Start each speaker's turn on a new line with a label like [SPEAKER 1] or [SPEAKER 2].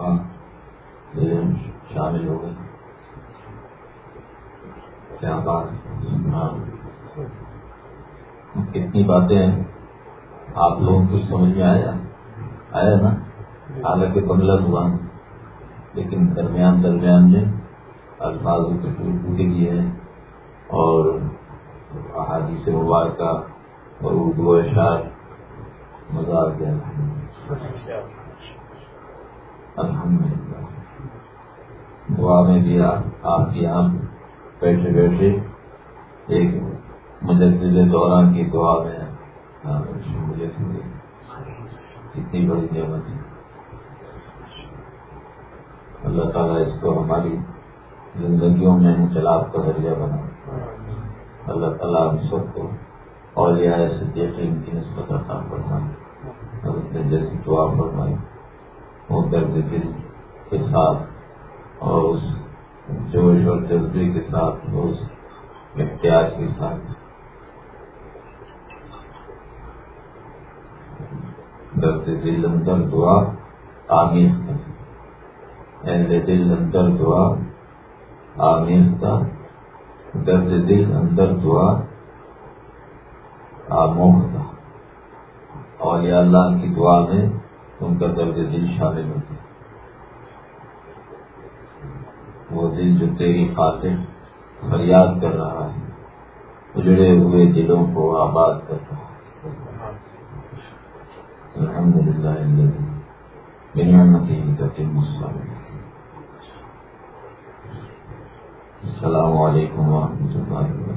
[SPEAKER 1] دعا شامل ہو گئے۔ کیا بات؟ ہاں۔ کتنی باتیں آپ لوگوں کو سمجھ میں آیا؟ آیا نا؟ حالانکہ بنگلہ ہوا۔ لیکن درمیان درمیان میں الفاظ کے ٹوٹے گئے ہیں اور احادیث مبارکہ اور اردو اشار مزہ آ الحمد للہ دعا میں بھی آپ کی یہاں بیٹھے بیٹھے ایک مجدد دوران کی دعا میں مجھے کتنی بڑی نعمت ہے۔ اللہ تعالیٰ اس کو ہماری زندگیوں میں انقلاب کا ذریعہ بنا۔ اللہ تعالیٰ ہم سب کو اور یہ ایسے دیکھے ان کی نسبت عطا فرمائے۔ جیسی دعا فرمائی وہ درد دل کے ساتھ اور اس جوش اور جذبے کے ساتھ اس احتیاط کے ساتھ۔ درد دل اندر دعا آمیز اہل دل اندر دعا آمیز درد دل اندر دعا آموختا اور یا اللہ کی دعا میں ان کا درد دل شامل ہوتا وہ دل جو تیری خاطر فریاد کر رہا ہے، اجڑے ہوئے دلوں کو آباد کر رہا ہے۔ الحمد للہ بنیامتی مسلم السلام علیکم ورحمۃ اللہ وبرکاتہ۔